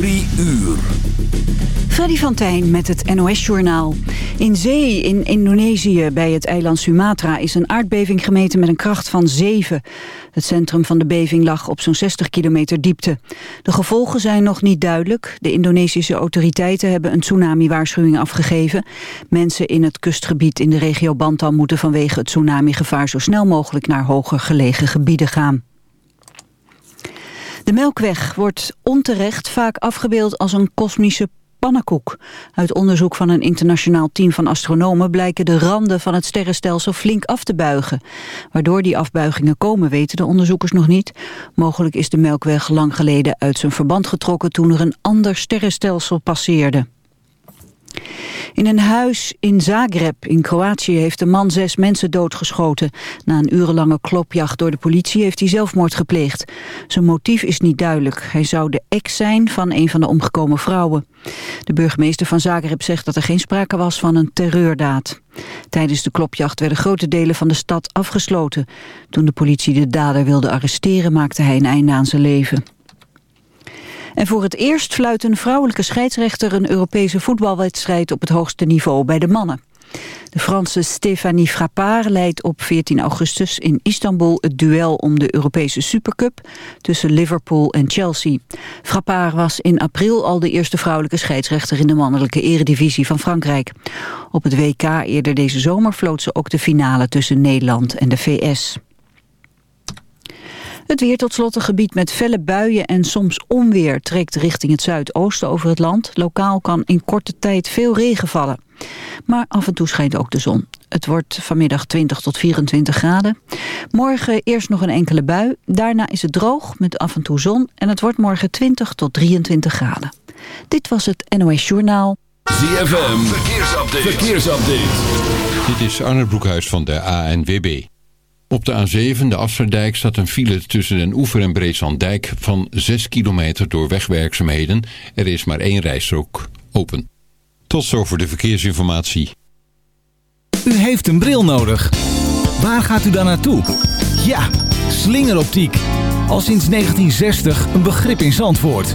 Drie uur. Freddy van Tijn met het NOS-journaal. In zee in Indonesië bij het eiland Sumatra is een aardbeving gemeten met een kracht van 7. Het centrum van de beving lag op zo'n 60 kilometer diepte. De gevolgen zijn nog niet duidelijk. De Indonesische autoriteiten hebben een tsunami-waarschuwing afgegeven. Mensen in het kustgebied in de regio Bantam moeten vanwege het tsunami-gevaar zo snel mogelijk naar hoger gelegen gebieden gaan. De Melkweg wordt onterecht vaak afgebeeld als een kosmische pannenkoek. Uit onderzoek van een internationaal team van astronomen blijken de randen van het sterrenstelsel flink af te buigen. Waardoor die afbuigingen komen weten de onderzoekers nog niet. Mogelijk is de Melkweg lang geleden uit zijn verband getrokken toen er een ander sterrenstelsel passeerde. In een huis in Zagreb in Kroatië heeft een man zes mensen doodgeschoten. Na een urenlange klopjacht door de politie heeft hij zelfmoord gepleegd. Zijn motief is niet duidelijk. Hij zou de ex zijn van een van de omgekomen vrouwen. De burgemeester van Zagreb zegt dat er geen sprake was van een terreurdaad. Tijdens de klopjacht werden grote delen van de stad afgesloten. Toen de politie de dader wilde arresteren maakte hij een einde aan zijn leven. En voor het eerst fluit een vrouwelijke scheidsrechter een Europese voetbalwedstrijd op het hoogste niveau bij de mannen. De Franse Stéphanie Frappard leidt op 14 augustus in Istanbul het duel om de Europese Supercup tussen Liverpool en Chelsea. Frappard was in april al de eerste vrouwelijke scheidsrechter in de mannelijke eredivisie van Frankrijk. Op het WK eerder deze zomer floot ze ook de finale tussen Nederland en de VS. Het weer tot slot een gebied met felle buien en soms onweer trekt richting het zuidoosten over het land. Lokaal kan in korte tijd veel regen vallen. Maar af en toe schijnt ook de zon. Het wordt vanmiddag 20 tot 24 graden. Morgen eerst nog een enkele bui. Daarna is het droog met af en toe zon. En het wordt morgen 20 tot 23 graden. Dit was het NOS Journaal. ZFM, verkeersupdate. verkeersupdate. Dit is Arne Broekhuis van de ANWB. Op de A7, de Afsluitdijk, staat een file tussen Den Oever en Breeslanddijk van 6 kilometer door wegwerkzaamheden. Er is maar één rijstrook open. Tot zover de verkeersinformatie. U heeft een bril nodig. Waar gaat u dan naartoe? Ja, slingeroptiek. Al sinds 1960 een begrip in Zandvoort.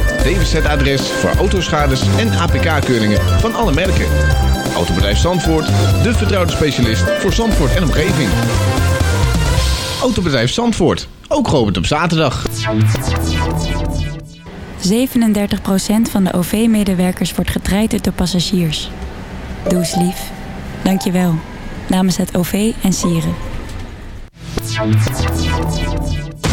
DWZ-adres voor autoschades en APK-keuringen van alle merken. Autobedrijf Zandvoort, de vertrouwde specialist voor Zandvoort en omgeving. Autobedrijf Zandvoort, ook geopend op zaterdag. 37% van de OV-medewerkers wordt getraind door passagiers. Doe eens lief. Dank je wel. Namens het OV en Sieren.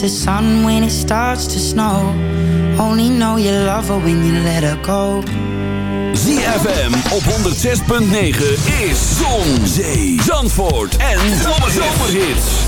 the sun when it starts to snow. Only know you love her when you let her go. ZFM op 106.9 is Zon, Zee, Zandvoort en Zomerhits.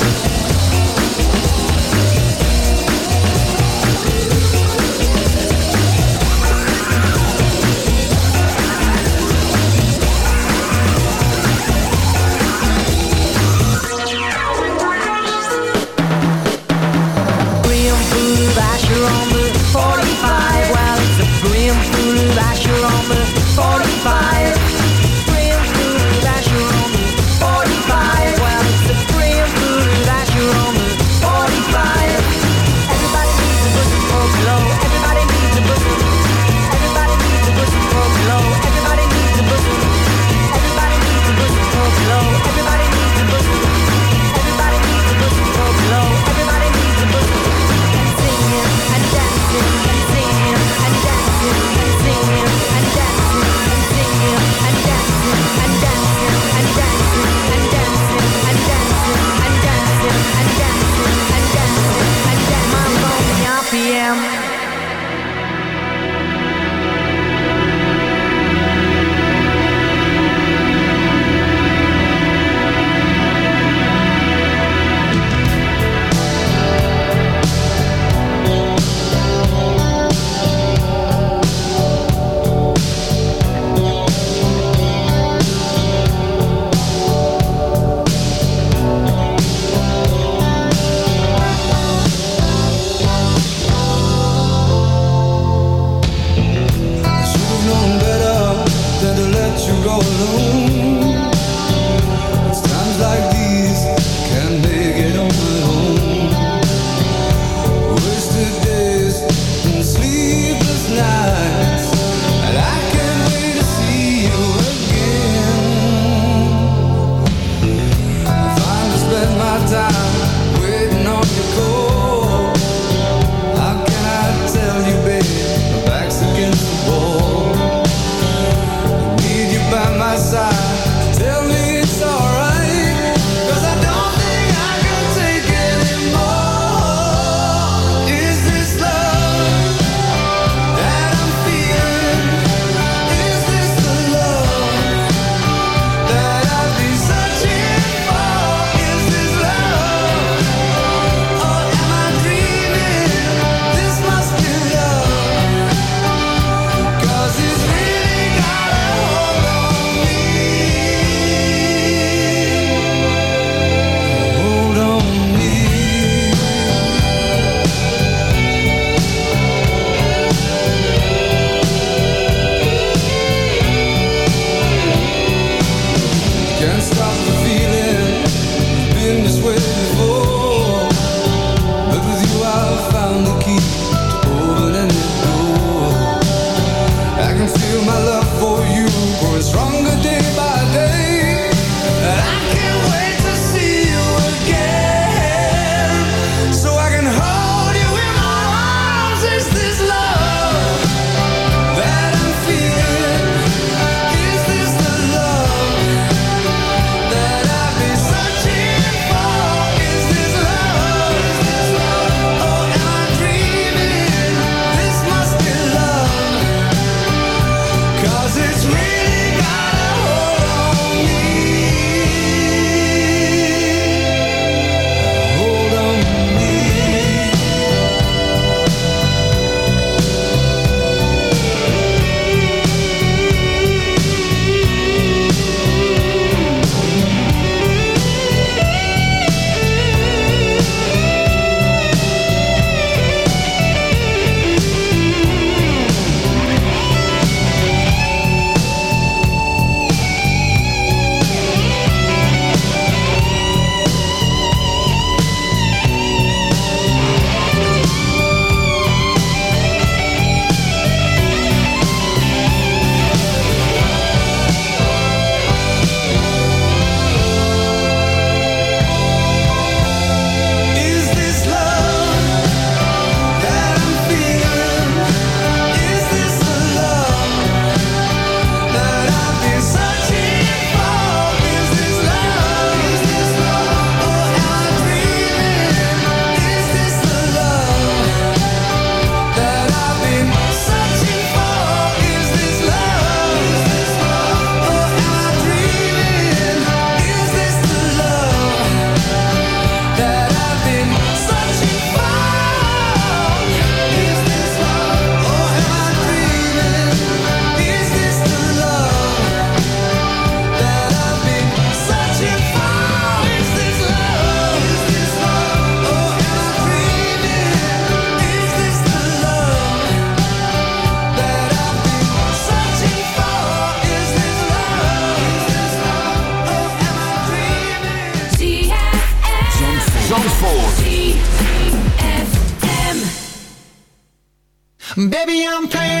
Baby, I'm playing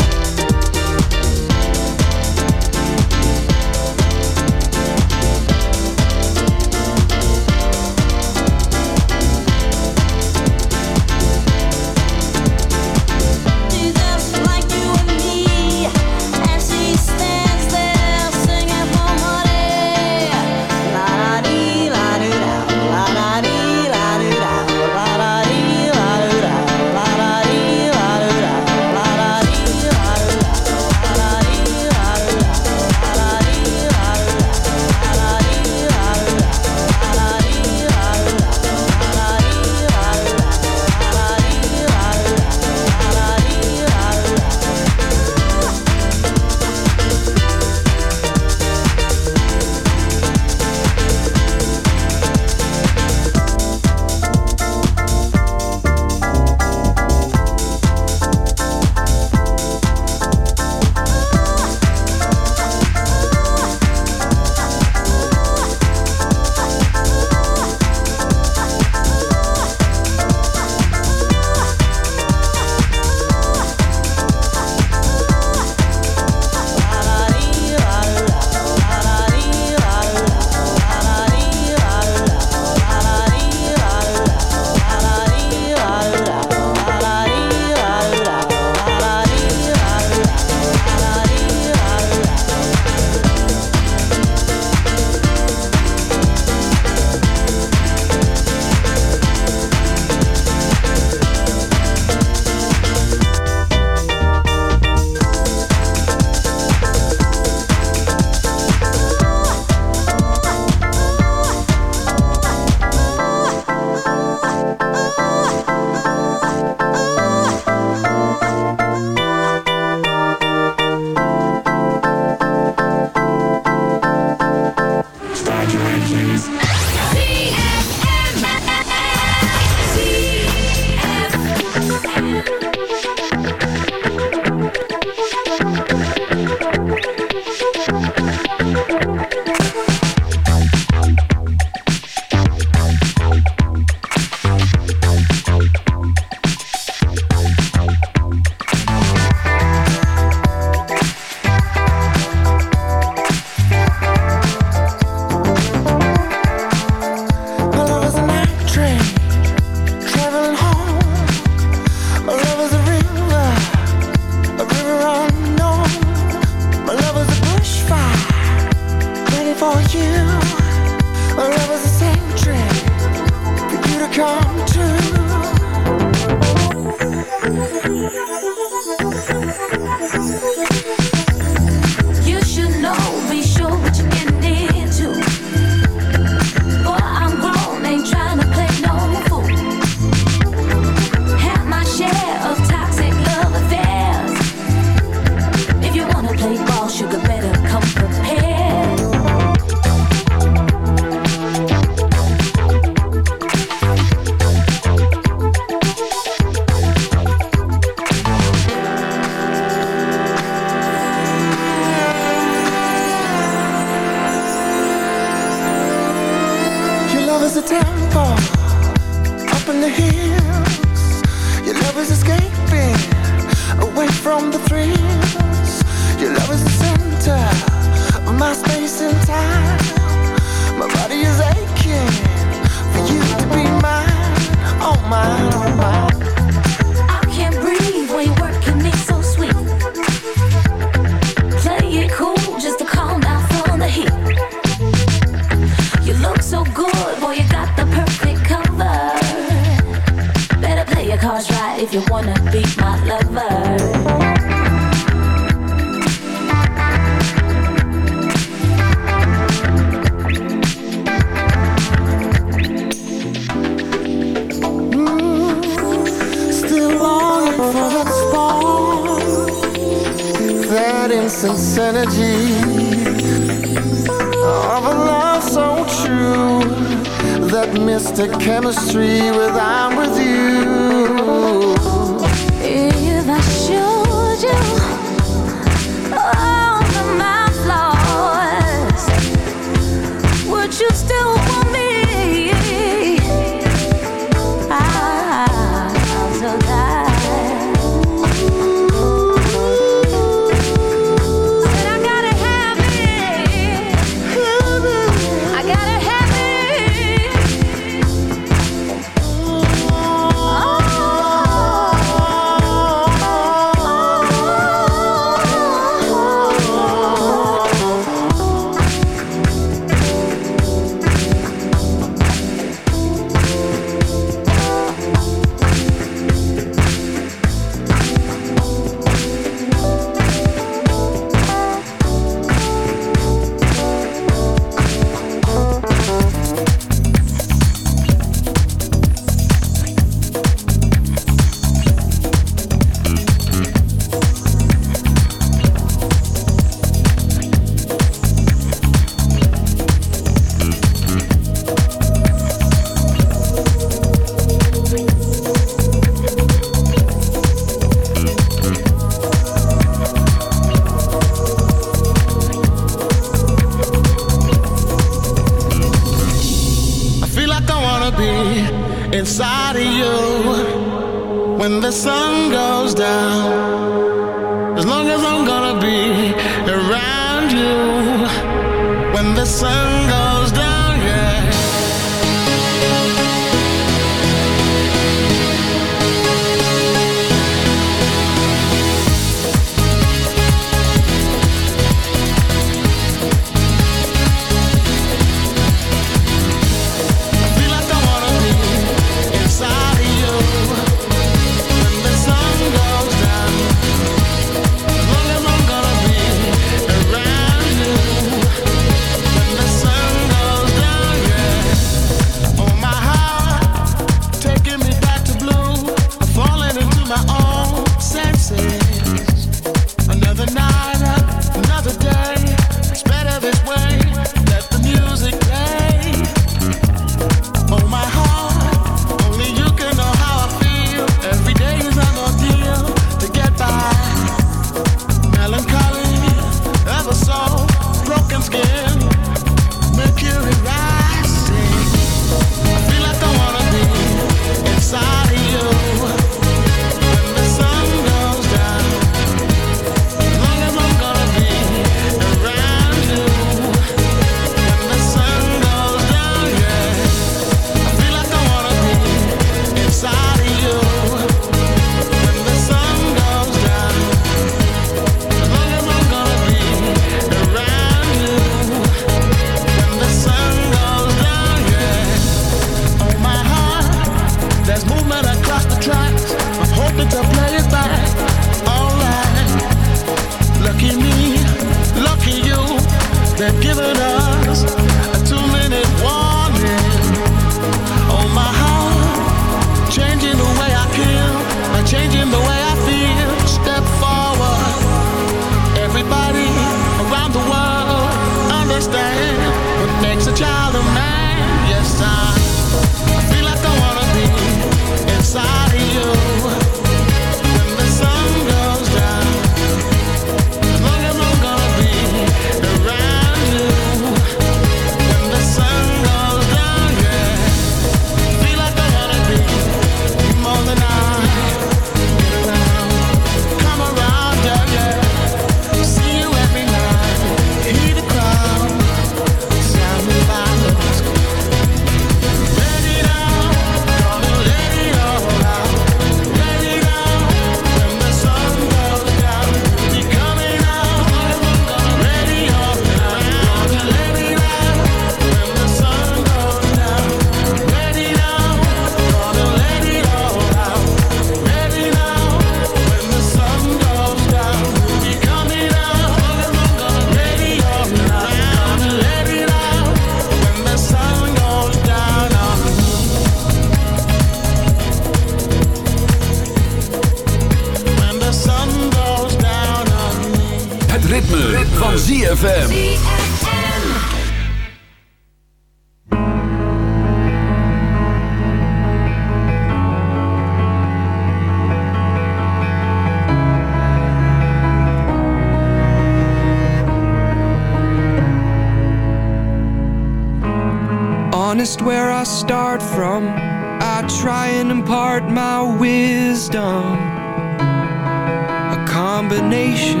Combination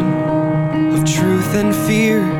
of truth and fear.